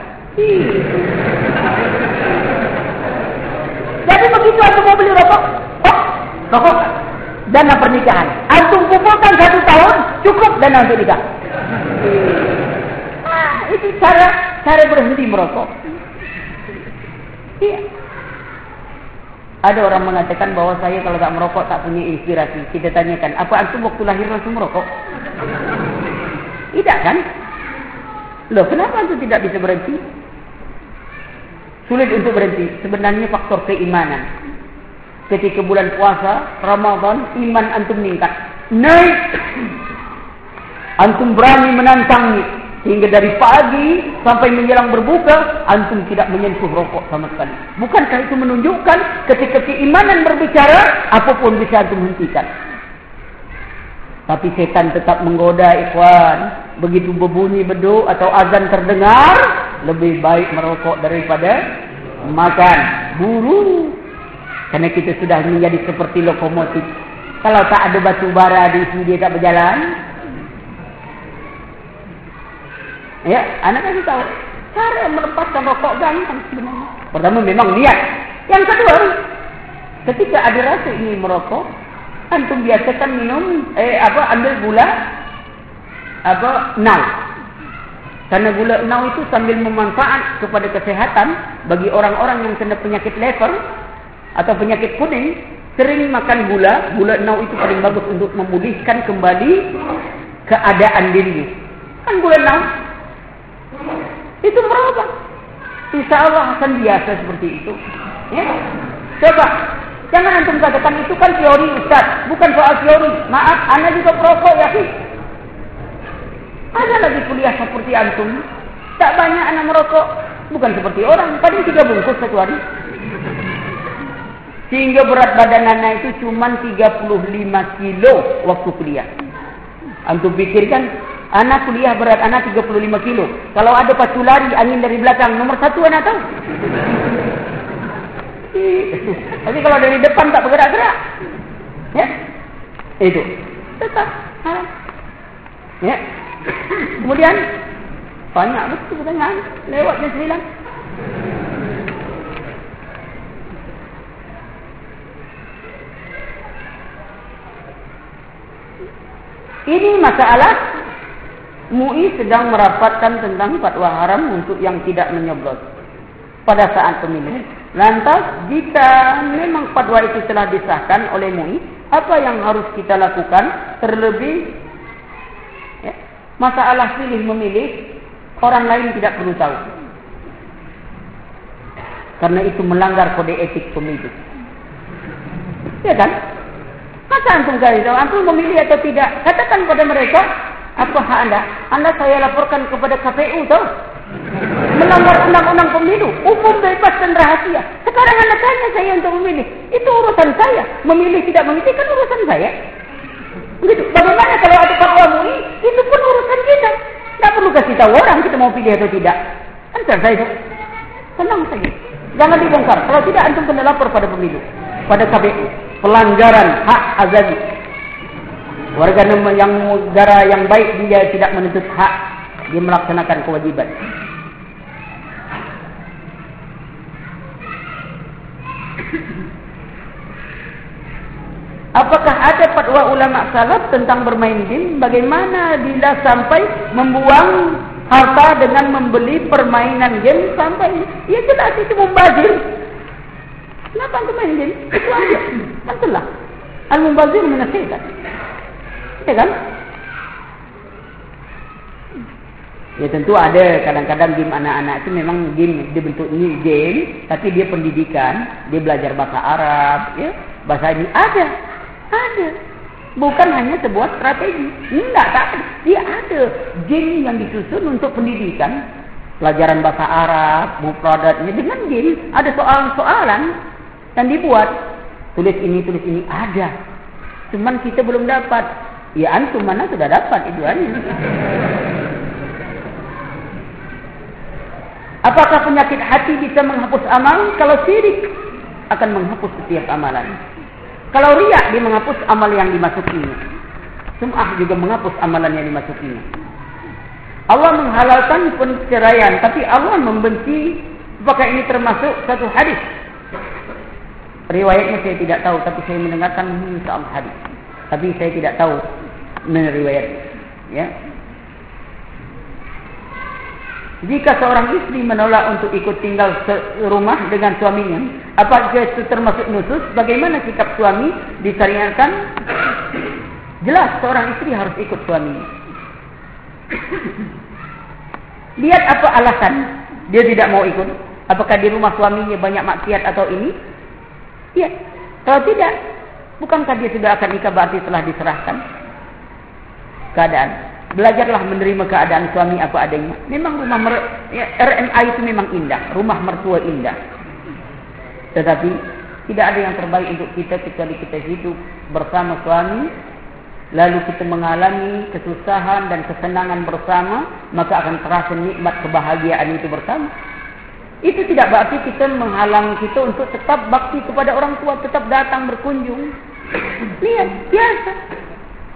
Jadi begitu aku mau beli rokok, oh, rokok dana pernikahan. Antum kumpulkan satu tahun cukup dana untuk nikah. Ah, itu cara cara berhenti merokok. Iya. Ada orang mengatakan bahwa saya kalau tak merokok tak punya inspirasi. Kita tanyakan, apa antum waktu lahir langsung merokok? Tidak kan? Loh, kenapa itu tidak bisa berhenti? Sulit untuk berhenti. Sebenarnya faktor keimanan. Ketika bulan puasa, Ramadan, iman antum meningkat. Naik. Antum berani menantangnya. Sehingga dari pagi sampai menjelang berbuka, antum tidak menyentuh rokok sama sekali. Bukankah itu menunjukkan ketika keimanan berbicara, apapun bisa antum hentikan. Tapi setan tetap menggoda ikhwan. Begitu berbunyi bedu atau azan terdengar. Lebih baik merokok daripada makan. Buru. Karena kita sudah menjadi seperti lokomotif. Kalau tak ada batu bara di sini dia tak berjalan. Ya, anak kasih tahu. Cara melepaskan rokok gampang sebenarnya. Pertama memang niat. Yang kedua, ketika ada rasa ingin merokok, antum biasakan minum, eh apa, ambil gula, apa, nau. Karena gula nau itu sambil memanfaat kepada kesehatan bagi orang-orang yang kena penyakit lever atau penyakit kuning, sering makan gula, gula nau itu paling bagus untuk memulihkan kembali keadaan dirinya. Kan gula nau itu berapa? Insya Allah akan biasa seperti itu. Ya. Coba, jangan antum katakan itu kan teori Ustaz, bukan soal teori. Maaf, anda juga perokok ya sih. Ada lagi kuliah seperti antum. Tak banyak anak merokok. Bukan seperti orang. Paling tiga bungkus satu hari. Sehingga berat badan anak itu cuma 35 kilo waktu kuliah. Antum pikirkan Anak kuliah berat anak 35 kilo. Kalau ada pacu lari angin dari belakang, nomor satu anak tahu. [laughs] Tapi kalau dari depan tak bergerak-gerak. Ya. Itu. Tetap haram. Ya. Kemudian banyak betul dengan lewatnya sembilan. Ini masalah MUI sedang merapatkan tentang fatwa haram untuk yang tidak menyoblos pada saat pemilihan. Lantas, jika memang fatwa itu telah disahkan oleh MUI, apa yang harus kita lakukan? Terlebih, ya, masalah pilih memilih, orang lain tidak perlu tahu. Karena itu melanggar kode etik pemilu. Ya kan? Masa antum kali tahu, antum memilih atau tidak? Katakan kepada mereka, apa hak anda? Anda saya laporkan kepada KPU tahu? Melanggar undang-undang pemilu. Umum bebas dan rahasia. Sekarang anda tanya saya untuk memilih. Itu urusan saya. Memilih tidak memilih kan urusan saya. Begitu. Bagaimana kalau ada fatwa MUI? Itu pun urusan kita. Tak perlu kasih tahu orang kita mau pilih atau tidak. Kan selesai itu. Tenang saja. Jangan dibongkar. Kalau tidak, antum kena lapor pada pemilu. Pada KPU. Pelanggaran hak azazi warga yang negara yang baik dia tidak menuntut hak dia melaksanakan kewajiban Apakah ada fatwa ulama salaf tentang bermain game? Bagaimana bila sampai membuang harta dengan membeli permainan game sampai ya jelas itu membazir. Kenapa main game? Itu aja. Telah. Al-Mubazir menasihkan. Ya kan? Ya tentu ada kadang-kadang game anak-anak itu memang game dia bentuk ini game tapi dia pendidikan, dia belajar bahasa Arab, ya. Bahasa ini ada. Ada. Bukan hanya sebuah strategi. Enggak, tak. Dia ada game yang disusun untuk pendidikan, pelajaran bahasa Arab, mufradatnya dengan game, ada soalan-soalan dan dibuat. Tulis ini, tulis ini ada. Cuman kita belum dapat. Ya antum mana sudah dapat itu aja. Apakah penyakit hati bisa menghapus amal? Kalau sirik akan menghapus setiap amalan. Kalau riak dia menghapus amal yang dimasukinya. Sum'ah juga menghapus amalan yang dimasukinya. Allah menghalalkan perceraian. Tapi Allah membenci. Apakah ini termasuk satu hadis? Riwayatnya saya tidak tahu. Tapi saya mendengarkan soal hadis. Tapi saya tidak tahu meriwayat ya. Jika seorang istri menolak untuk ikut tinggal rumah dengan suaminya apakah itu termasuk nusus? Bagaimana sikap suami disyariatkan? Jelas seorang istri harus ikut suaminya. Lihat apa alasan dia tidak mau ikut. Apakah di rumah suaminya banyak maksiat atau ini ya kalau tidak bukankah dia sudah akan nikah berarti telah diserahkan keadaan. Belajarlah menerima keadaan suami apa adanya. Memang rumah mer ya, RNA itu memang indah. Rumah mertua indah. Tetapi tidak ada yang terbaik untuk kita kecuali kita hidup bersama suami. Lalu kita mengalami kesusahan dan kesenangan bersama. Maka akan terasa nikmat kebahagiaan itu bersama. Itu tidak berarti kita menghalang kita untuk tetap bakti kepada orang tua, tetap datang berkunjung. Lihat, biasa.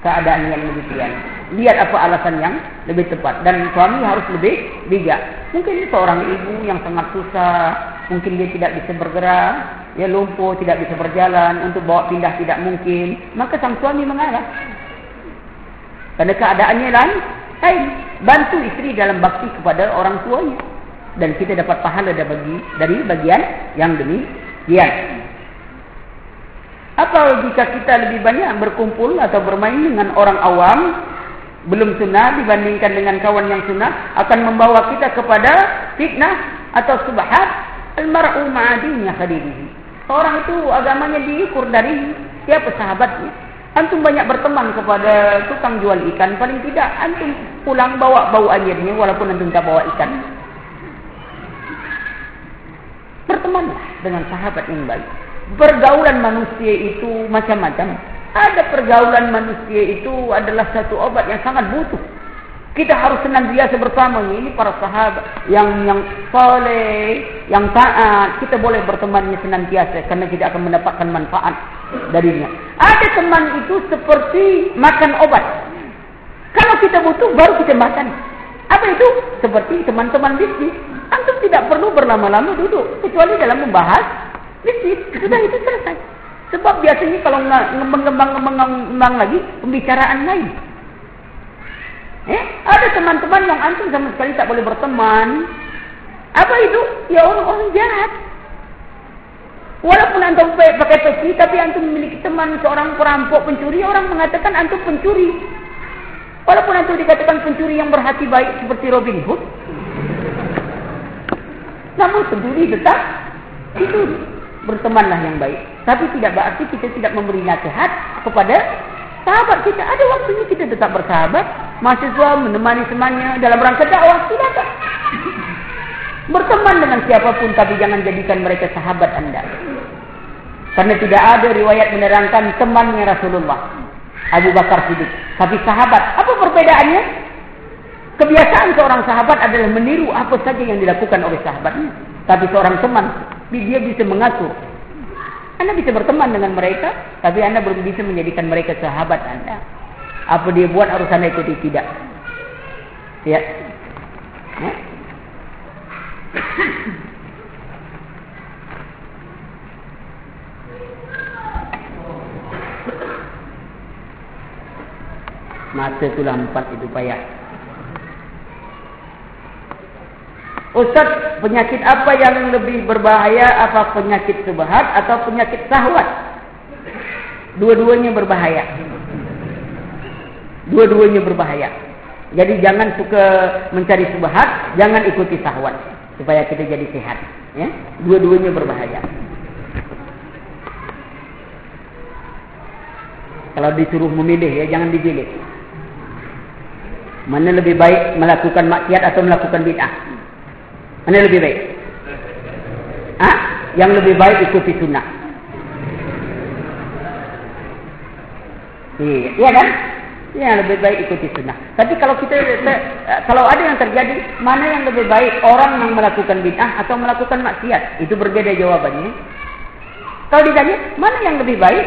Keadaan yang demikian. Lihat apa alasan yang lebih tepat. Dan suami harus lebih bijak. Mungkin seorang ibu yang sangat susah. Mungkin dia tidak bisa bergerak. Dia lumpuh, tidak bisa berjalan. Untuk bawa pindah tidak mungkin. Maka sang suami mengalah. Karena keadaannya lain. Lain. Bantu istri dalam bakti kepada orang tuanya. Dan kita dapat pahala dari bagian yang demikian. Apa jika kita lebih banyak berkumpul atau bermain dengan orang awam belum sunnah dibandingkan dengan kawan yang sunnah akan membawa kita kepada fitnah atau subhat al-mar'u ma'adinnya khadirihi. Orang itu agamanya diukur dari siapa sahabatnya. Antum banyak berteman kepada tukang jual ikan. Paling tidak antum pulang bawa bau airnya walaupun antum tak bawa ikan. Bertemanlah dengan sahabat yang baik pergaulan manusia itu macam-macam. Ada pergaulan manusia itu adalah satu obat yang sangat butuh. Kita harus senantiasa bersama ini para sahabat yang yang soleh, yang taat. Kita boleh bertemannya senantiasa karena kita akan mendapatkan manfaat darinya. Ada teman itu seperti makan obat. Kalau kita butuh baru kita makan. Apa itu? Seperti teman-teman bisnis. Antum tidak perlu berlama-lama duduk kecuali dalam membahas Bisnis, sudah itu selesai. Sebab biasanya kalau mengembang-ngembang lagi, pembicaraan lain. Eh, ada teman-teman yang antum sama sekali tak boleh berteman. Apa itu? Ya orang-orang jahat. Walaupun antum pakai topi, tapi antum memiliki teman seorang perampok pencuri, orang mengatakan antum pencuri. Walaupun antum dikatakan pencuri yang berhati baik seperti Robin Hood. Namun pencuri tetap itu bertemanlah yang baik. Tapi tidak berarti kita tidak memberi nasihat kepada sahabat kita. Ada waktunya kita tetap bersahabat. Mahasiswa menemani semuanya dalam rangka dakwah. Tidak. Berteman dengan siapapun tapi jangan jadikan mereka sahabat anda. Karena tidak ada riwayat menerangkan temannya Rasulullah. Abu Bakar Siddiq. Tapi sahabat. Apa perbedaannya? Kebiasaan seorang sahabat adalah meniru apa saja yang dilakukan oleh sahabatnya. Tapi seorang teman dia bisa mengatur. Anda bisa berteman dengan mereka, tapi anda belum bisa menjadikan mereka sahabat anda. Apa dia buat harus anda ikuti tidak. Ya. ya. Masa tulah empat itu payah. Ustaz, penyakit apa yang lebih berbahaya? Apa penyakit subhat atau penyakit sahwat? Dua-duanya berbahaya. Dua-duanya berbahaya. Jadi jangan suka mencari subhat, jangan ikuti sahwat supaya kita jadi sehat. Ya, dua-duanya berbahaya. Kalau disuruh memilih ya jangan dipilih. Mana lebih baik melakukan maksiat atau melakukan bid'ah? Mana lebih baik? Ah, Yang lebih baik ikuti sunnah. Iya, iya kan? Yang lebih baik ikuti sunnah. Tapi kalau kita kalau ada yang terjadi, mana yang lebih baik orang yang melakukan bid'ah atau melakukan maksiat? Itu berbeda jawabannya. Kalau ditanya, mana yang lebih baik?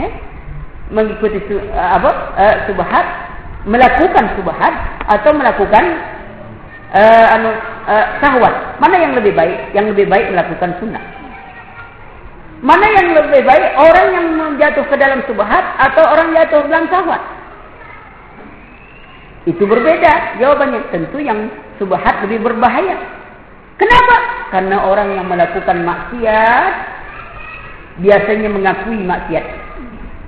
Ya? Mengikuti apa? Uh, melakukan subhat atau melakukan uh, anu uh, syahwat. Mana yang lebih baik? Yang lebih baik melakukan sunnah. Mana yang lebih baik? Orang yang jatuh ke dalam subhat atau orang jatuh dalam syahwat? Itu berbeda jawabannya. Tentu yang subhat lebih berbahaya. Kenapa? Karena orang yang melakukan maksiat biasanya mengakui maksiat.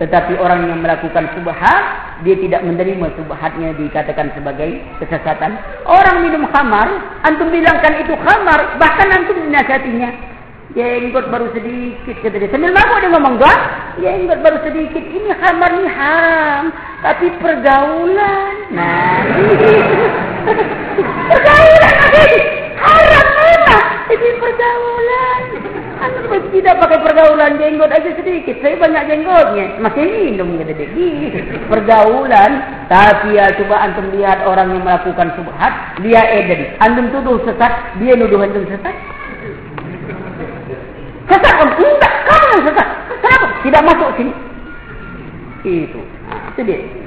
Tetapi orang yang melakukan subhat, dia tidak menerima subhatnya dikatakan sebagai kesesatan. Orang minum khamar, antum bilangkan itu khamar, bahkan antum dinasihatinya. Ya ingat baru sedikit kata dia. Sambil mabuk dia ngomong, enggak? Ya ingat baru sedikit. Ini khamar ni ham. Tapi pergaulan. Nah, [laughs] pergaulan lagi. Haram. Ini pergaulan. Antum tidak pakai pergaulan jenggot aja sedikit. Saya banyak jenggotnya. Masih minum kata dia. Pergaulan. Tapi ya coba antum lihat orang yang melakukan subhat. Dia edit. Antum tuduh sesat. Dia nuduh antum sesat. Sesat om. Enggak. Kamu yang sesat. Kenapa? Tidak masuk sini. Itu. Itu dia.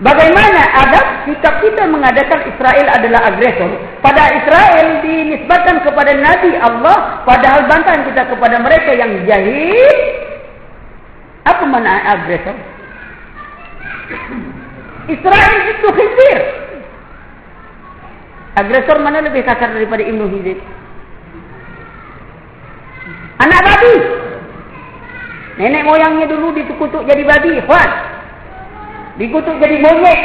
Bagaimana adab sikap kita mengadakan Israel adalah agresor? Pada Israel dinisbatkan kepada Nabi Allah, padahal bantahan kita kepada mereka yang jahil. Apa makna agresor? [clears throat] Israel itu khizir. Agresor mana lebih kasar daripada Ibnu Hizir? Anak babi. Nenek moyangnya dulu ditukutuk jadi babi. Faham? Dikutuk jadi monyet.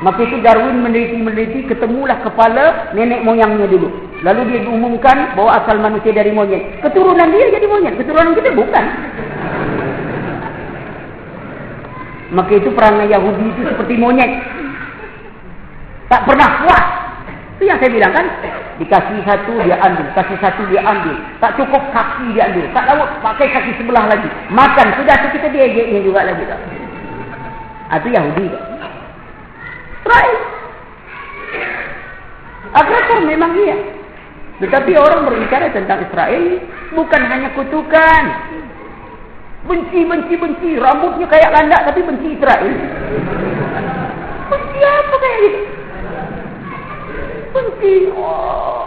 Maka itu Darwin meneliti-meneliti, ketemulah kepala nenek moyangnya dulu. Lalu dia diumumkan bahawa asal manusia dari monyet. Keturunan dia jadi monyet, keturunan kita bukan. Maka itu perangai Yahudi itu seperti monyet. Tak pernah puas. Itu yang saya bilang kan. Dikasih satu dia ambil, kasih satu dia ambil. Tak cukup kaki dia ambil. Tak tahu pakai kaki sebelah lagi. Makan, sudah itu kita diejeknya juga lagi. Tak? Itu Yahudi. Israel. Agresor memang iya. Tetapi orang berbicara tentang Israel bukan hanya kutukan. Benci, benci, benci. Rambutnya kayak landak tapi benci Israel. Benci apa kayak gitu? Benci. Oh.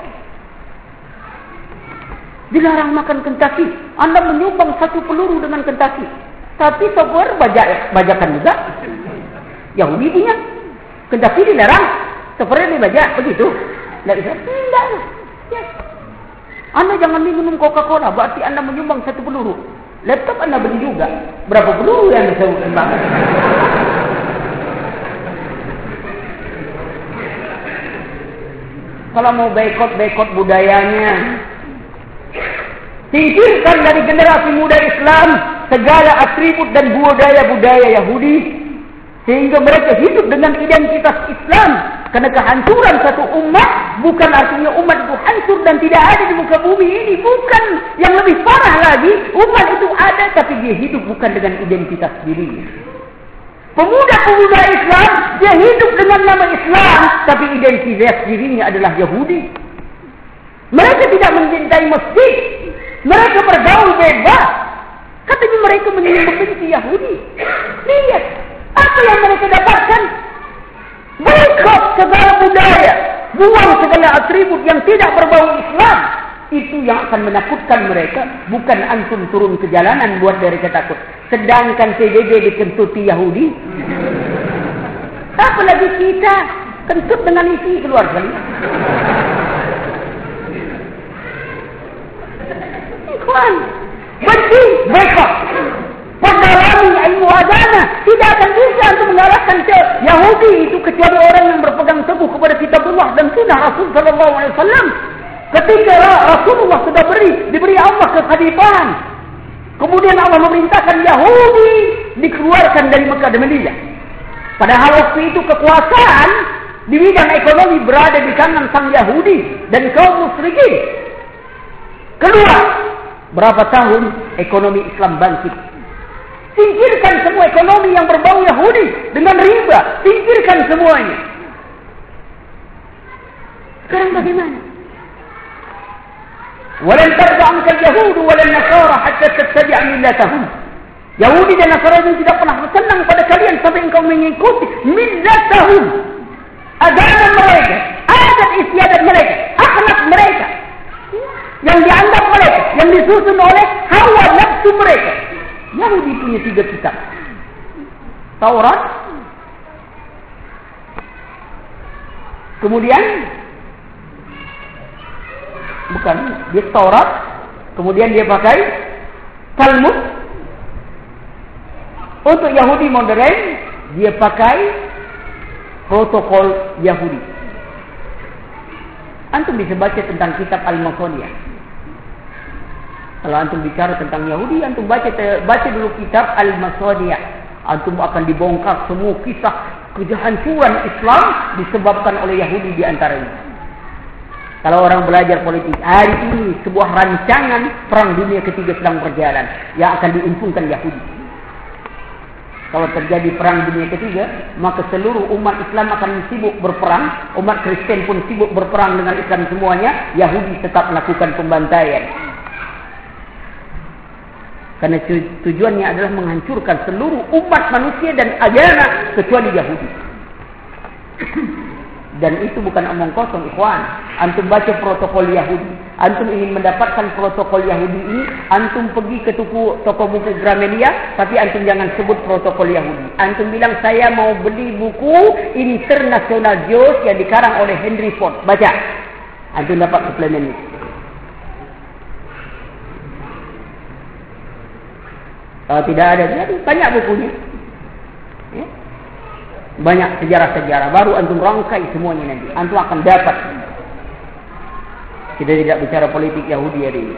Dilarang makan kentaki. Anda menyumbang satu peluru dengan kentaki. Tapi software bajak, bajakan juga. Yahudi punya. Kendaki dilarang. Software dibajak. Begitu. Tidak bisa. Tidak. Anda jangan minum Coca-Cola. Berarti anda menyumbang satu peluru. Laptop anda beli juga. Berapa peluru yang anda sumbang? Kalau mau bekot-bekot budayanya. Singkirkan dari generasi muda Islam segala atribut dan budaya-budaya Yahudi sehingga mereka hidup dengan identitas Islam. Kerana kehancuran satu umat bukan artinya umat itu hancur dan tidak ada di muka bumi ini. Bukan yang lebih parah lagi umat itu ada tapi dia hidup bukan dengan identitas dirinya pemuda-pemuda Islam dia hidup dengan nama Islam tapi identitas dirinya adalah Yahudi. Mereka tidak mencintai masjid. Mereka bergaul bebas. Katanya mereka membenci Yahudi. Lihat. Apa yang mereka dapatkan? Boykot segala budaya. Buang segala atribut yang tidak berbau Islam. Itu yang akan menakutkan mereka. Bukan antum turun ke jalanan buat mereka takut. Sedangkan PBB dikentuti Yahudi. Apa lagi kita kentut dengan isi keluar kali. Ikhwan. Benci mereka. Perdalami ilmu agama. Tidak akan bisa untuk mengalahkan Yahudi itu kecuali orang yang berpegang teguh kepada kitab Allah dan sunnah Rasul Sallallahu Alaihi Wasallam. Ketika Rasulullah sudah beri, diberi Allah kekhalifahan. Kemudian Allah memerintahkan Yahudi dikeluarkan dari Mekah dan Madinah. Padahal waktu itu kekuasaan di bidang ekonomi berada di tangan sang Yahudi dan kaum musyrikin. Kedua, Berapa tahun ekonomi Islam bangkit? Singkirkan semua ekonomi yang berbau Yahudi dengan riba. Singkirkan semuanya. Sekarang bagaimana? Walan tarba'anka al-Yahud walan Nasara hatta tattabi'a millatahum. Yahudi dan Nasara itu tidak pernah senang pada kalian sampai engkau mengikuti millatahum. Agama mereka, adat istiadat mereka, akhlak mereka, yang dianggap mereka, yang disusun oleh hawa nafsu mereka. Yahudi punya tiga kitab. Taurat. Kemudian, bukan, dia Taurat. Kemudian dia pakai Talmud. Untuk Yahudi modern, dia pakai protokol Yahudi. Antum bisa baca tentang kitab Al-Masoniyah. Kalau antum bicara tentang Yahudi, antum baca baca dulu kitab Al-Maswadiyah. Antum akan dibongkar semua kisah kehancuran Islam disebabkan oleh Yahudi di antaranya. Kalau orang belajar politik, hari ini sebuah rancangan perang dunia ketiga sedang berjalan yang akan diuntungkan Yahudi. Kalau terjadi perang dunia ketiga, maka seluruh umat Islam akan sibuk berperang, umat Kristen pun sibuk berperang dengan Islam semuanya, Yahudi tetap melakukan pembantaian. Karena tujuannya adalah menghancurkan seluruh umat manusia dan agama kecuali Yahudi. [coughs] Dan itu bukan omong kosong, ikhwan. Antum baca protokol Yahudi. Antum ingin mendapatkan protokol Yahudi ini, antum pergi ke tuku, toko buku Gramedia, tapi antum jangan sebut protokol Yahudi. Antum bilang, saya mau beli buku International Jews yang dikarang oleh Henry Ford. Baca. Antum dapat suplemen ini. Kalau tidak ada, jadi banyak bukunya. Ya? banyak sejarah-sejarah baru antum rangkai semuanya nanti antum akan dapat kita tidak bicara politik Yahudi hari ini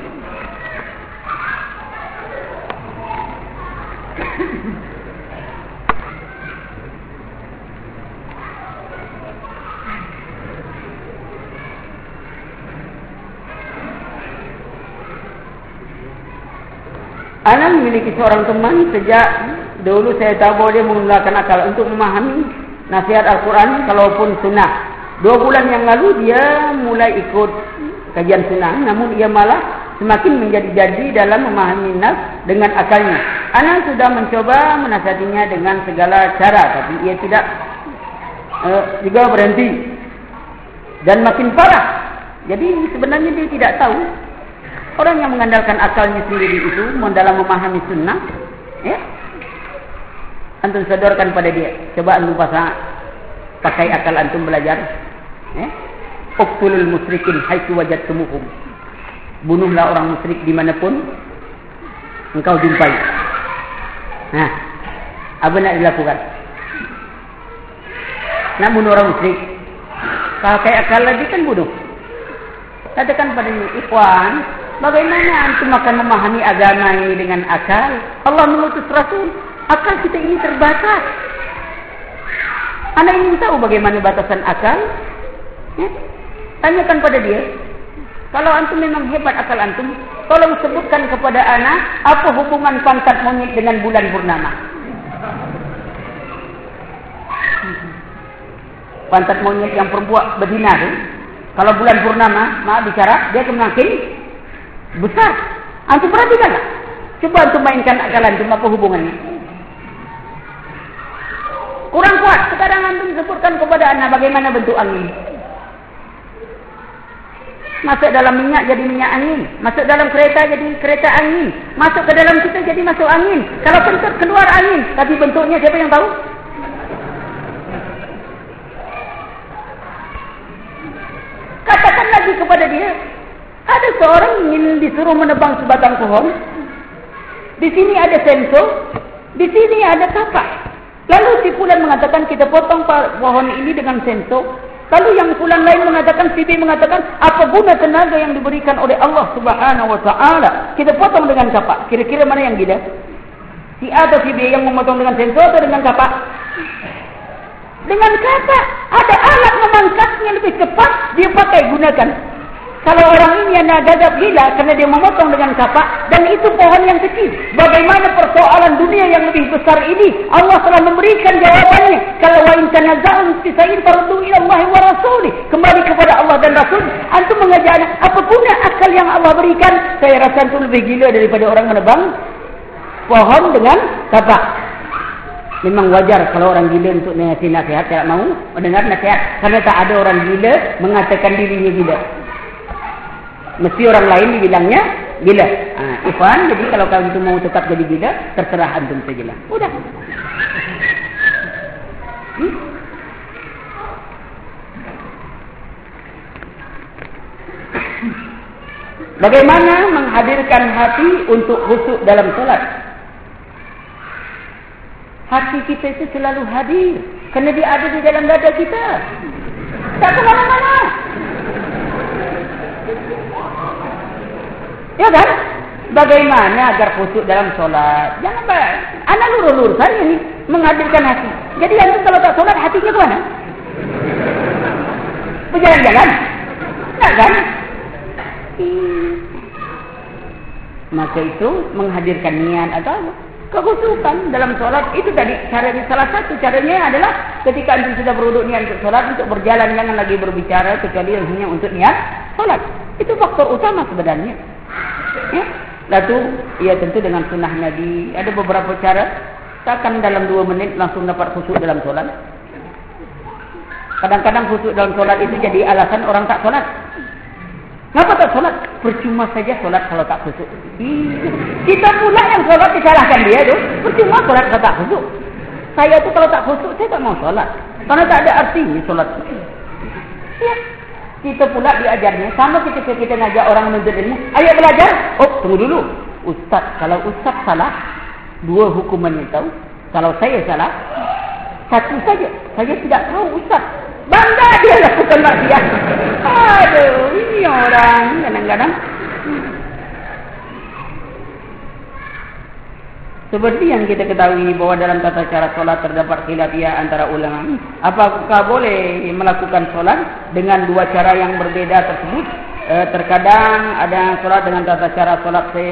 Anak memiliki seorang teman sejak dulu saya tahu bahwa dia menggunakan akal untuk memahami nasihat Al-Quran kalaupun sunnah. Dua bulan yang lalu dia mulai ikut kajian sunnah. Namun ia malah semakin menjadi-jadi dalam memahami nas dengan akalnya. Anak sudah mencoba menasihatinya dengan segala cara. Tapi ia tidak uh, juga berhenti. Dan makin parah. Jadi sebenarnya dia tidak tahu. Orang yang mengandalkan akalnya sendiri itu dalam memahami sunnah. Ya, antum sodorkan pada dia. Coba antum pasang pakai akal antum belajar. Eh? Uqtulul musyrikin haitsu wajadtumuhum. Bunuhlah orang musyrik dimanapun engkau jumpai. Nah, apa nak dilakukan? Nak bunuh orang musyrik. Pakai akal lagi kan bunuh. Katakan pada ikhwan, bagaimana antum akan memahami agama ini dengan akal? Allah mengutus Rasul akal kita ini terbatas. Anda ingin tahu bagaimana batasan akal? Ya? Tanyakan pada dia. Kalau antum memang hebat akal antum, tolong sebutkan kepada anak apa hubungan pantat monyet dengan bulan purnama. Pantat monyet yang perempuan betina itu, kalau bulan purnama, maaf bicara, dia semakin besar. Antum perhatikan tak? Coba antum mainkan akal antum apa hubungannya. Kurang kuat. Sekarang antum sebutkan kepada anak bagaimana bentuk angin. Masuk dalam minyak jadi minyak angin. Masuk dalam kereta jadi kereta angin. Masuk ke dalam kita jadi masuk angin. Kalau kentut keluar angin. Tapi bentuknya siapa yang tahu? Katakan lagi kepada dia. Ada seorang ingin disuruh menebang sebatang pohon. Di sini ada sensor. Di sini ada kapak. Lalu si fulan mengatakan kita potong pohon ini dengan sensor. Lalu yang fulan lain mengatakan, si B mengatakan, apa guna tenaga yang diberikan oleh Allah subhanahu wa ta'ala. Kita potong dengan kapak. Kira-kira mana yang gila? Si A atau si B yang memotong dengan sensor atau dengan kapak? Dengan kapak. Ada alat memangkasnya lebih cepat, dia pakai gunakan. Kalau orang ini yang gagap gila karena dia memotong dengan kapak dan itu pohon yang kecil. Bagaimana persoalan dunia yang lebih besar ini? Allah telah memberikan jawabannya. Kalau wa in tanaza'un fi shay'in faruddu ila Allah wa rasulih. Kembali kepada Allah dan Rasul. Antum mengajak apa guna akal yang Allah berikan? Saya rasa itu lebih gila daripada orang menebang pohon dengan kapak. Memang wajar kalau orang gila untuk nasihat nasihat tidak mau mendengar nasihat karena tak ada orang gila mengatakan dirinya gila. Mesti orang lain dibilangnya gila. Ha, Ifan, jadi kalau kamu itu mau tetap jadi gila, terserah antum saja lah. Udah. Hmm? Bagaimana menghadirkan hati untuk khusyuk dalam salat? Hati kita itu selalu hadir. Kerana dia ada di dalam dada kita. Tak kemana-mana. Ya kan? bagaimana agar khusyuk dalam solat? Jangan bah, anak lurus-lurus saja ni menghadirkan hati. Jadi antum kalau tak solat hatinya ke mana? Berjalan-jalan. Tak kan? Maka itu menghadirkan niat atau apa? Kekhusukan dalam solat itu tadi caranya salah satu caranya adalah ketika antum sudah beruduk niat untuk solat untuk berjalan jangan lagi berbicara kecuali hanya untuk niat solat. Itu faktor utama sebenarnya. Ya. Lalu ia tentu dengan sunnah Nabi ada beberapa cara takkan dalam dua menit langsung dapat khusyuk dalam solat. Kadang-kadang khusyuk dalam solat itu jadi alasan orang tak solat. Kenapa tak solat? Percuma saja solat kalau tak khusyuk. Kita pula yang solat disalahkan dia tu. Percuma solat kalau tak khusyuk. Saya tu kalau tak khusyuk saya tak mau solat. Karena tak ada artinya solat. Ya kita pula diajarnya sama ketika kita ngajak orang menuntut ilmu. Ayo belajar? Oh tunggu dulu. Ustaz kalau ustaz salah dua hukuman yang tahu. Kalau saya salah satu saja. Saya tidak tahu ustaz. Bangga dia lakukan maksiat. Aduh ini orang kadang-kadang Seperti yang kita ketahui bahawa dalam tata cara solat terdapat khilafiyah antara ulama. Apakah boleh melakukan solat dengan dua cara yang berbeza tersebut? E, terkadang ada solat dengan tata cara solat se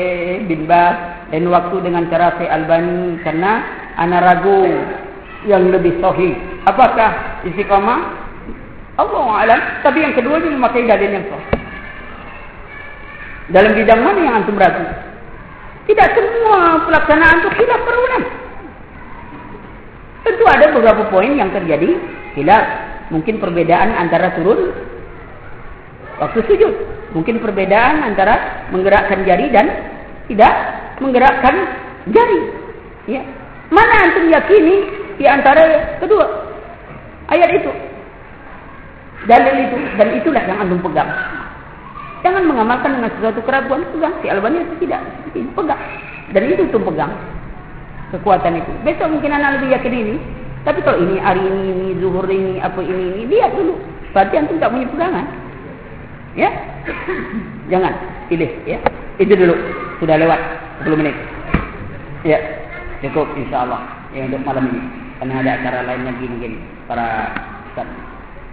bin Bas dan waktu dengan cara se Albani karena ana ragu yang lebih sahih. Apakah istiqamah? Allah alam. Tapi yang kedua ini memakai dalil yang sahih. Dalam bidang mana yang antum ragu? Tidak semua pelaksanaan itu hilaf perulang. Tentu ada beberapa poin yang terjadi hilaf. Mungkin perbedaan antara turun waktu sujud. Mungkin perbedaan antara menggerakkan jari dan tidak menggerakkan jari. Ya. Mana antum yakini di antara kedua ayat itu? Dalil itu dan itulah yang antum pegang. Jangan mengamalkan dengan sesuatu keraguan. Pegang. Si Albani itu tidak. Pegang. Dan itu tuh pegang. Kekuatan itu. Besok mungkin anak lebih yakin ini. Tapi kalau ini hari ini, ini zuhur ini, apa ini, ini. Lihat dulu. Berarti antum tak punya pegangan. Ya. Jangan. Pilih. Ya. Itu dulu. Sudah lewat 10 menit. Ya. Cukup insyaAllah. Ya untuk malam ini. Karena ada acara lain lagi mungkin. Para Ustaz.